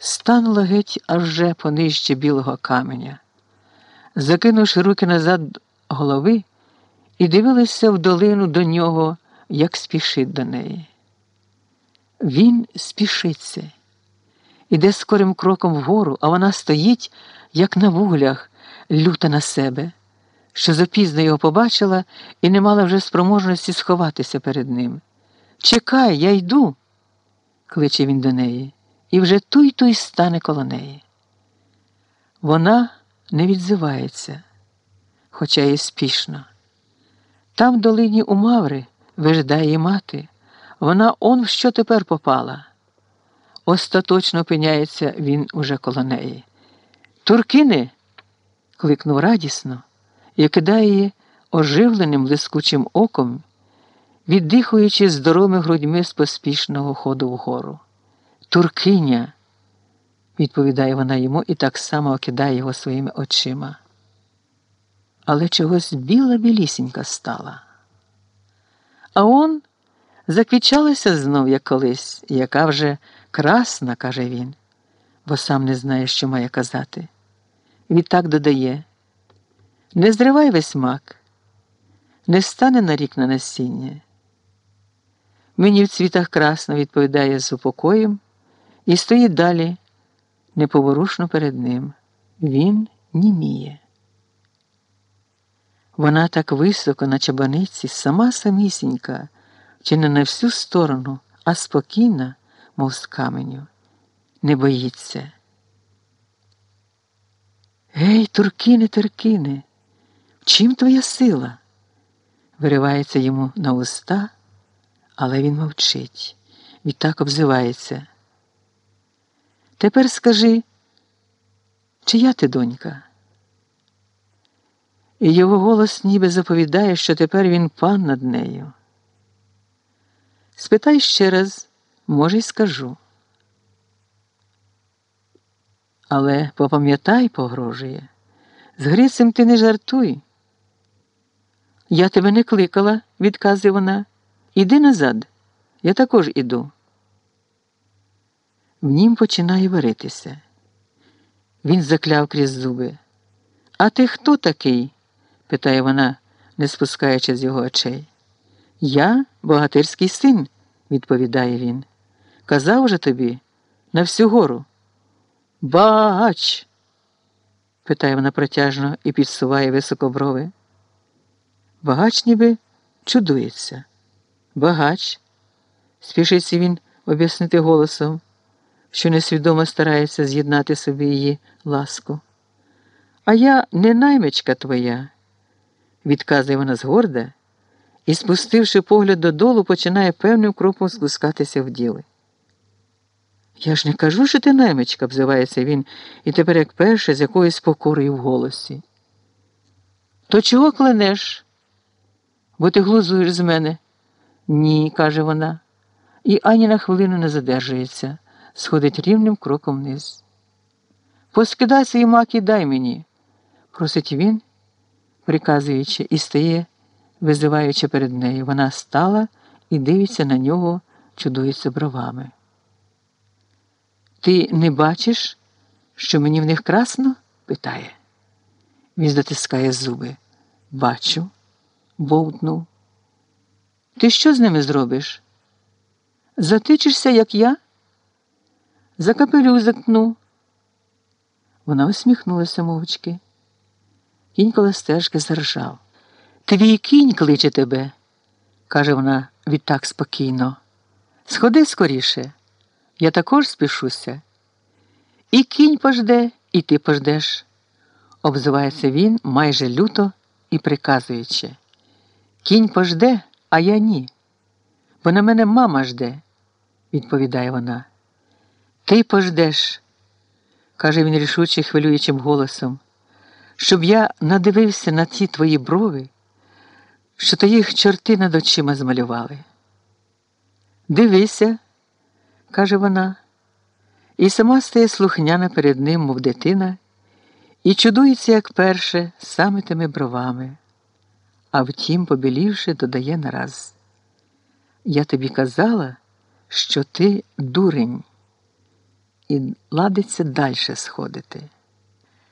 станула геть аж же понижче білого каменя, закинувши руки назад голови, і дивилася в долину до нього, як спішить до неї. Він спішиться, іде скорим кроком вгору, а вона стоїть, як на вуглях, люта на себе, що запізно його побачила і не мала вже спроможності сховатися перед ним. Чекай, я йду, кличе він до неї, і вже туй туй стане коло неї. Вона не відзивається, хоча й спішно. Там в долині у Маври виждає її мати. Вона он в що тепер попала. Остаточно опиняється він уже коло неї. Туркини. кликнув радісно і кидає її оживленим блискучим оком, віддихуючи здоровими грудьми з поспішного ходу вгору. Туркиня, відповідає вона йому і так само окидає його своїми очима. Але чогось біла білісінька стала. А он заквічалася знов, як колись, яка вже красна, каже він, бо сам не знає, що має казати. Відтак додає не зривай весь мак, не стане на рік на насіння. Мені в цвітах красно відповідає з упокоєм і стоїть далі неповорушно перед ним. Він німіє. Вона так високо на чабаниці, сама самісінька, чи не на всю сторону, а спокійна, мов з каменю, не боїться. Гей, туркине, туркине, чим твоя сила? виривається йому на уста, але він мовчить, відтак обзивається. Тепер скажи, чия ти донька? І його голос ніби заповідає, що тепер він пан над нею. Спитай ще раз, може, й скажу. Але попам'ятай, погрожує, з Грицем ти не жартуй. Я тебе не кликала, відказує вона. Іди назад, я також іду. В нім починає варитися. Він закляв крізь зуби. А ти хто такий? питає вона, не спускаючи з його очей. Я богатирський син, відповідає він. Казав же тобі на всю гору. Багач. питає вона протяжно і підсуває високо брови. Багач ніби чудується. Багач, спішиться він об'яснити голосом, що несвідомо старається з'єднати собі її ласку. А я не наймичка твоя, відказує вона згорда і, спустивши погляд додолу, починає певним кроком спускатися в діли. Я ж не кажу, що ти наймичка, обзивається він, і тепер, як перше, з якоюсь покорою в голосі. То чого кленеш? Бо ти глузуєш з мене? Ні, каже вона, і ані на хвилину не задержується, сходить рівним кроком вниз. Поскидай свій мак і дай мені, просить він, приказуючи, і стає, визиваючи перед нею. Вона стала і дивиться на нього, чудується бровами. Ти не бачиш, що мені в них красно? питає. Він затискає зуби. Бачу, бовтнув. Ти що з ними зробиш? Затичишся, як я? За капелю заткну. Вона усміхнулася мовчки. Кінь коло стежки заржав. Твій кінь кличе тебе, каже вона відтак спокійно. Сходи скоріше. Я також спішуся. І кінь пожде, і ти пождеш, обзивається він майже люто і приказуючи. Кінь пожде, а я ні. Бо на мене мама жде, відповідає вона. Ти пождеш, каже він рішуче хвилюючим голосом, щоб я надивився на ті твої брови, що то їх чорти над очима змалювали. Дивися каже вона, і сама стає слухняна перед ним, мов дитина, і чудується, як перше, саме тими бровами, а втім, побілівши, додає нараз. Я тобі казала, що ти дурень. І ладиться далі сходити.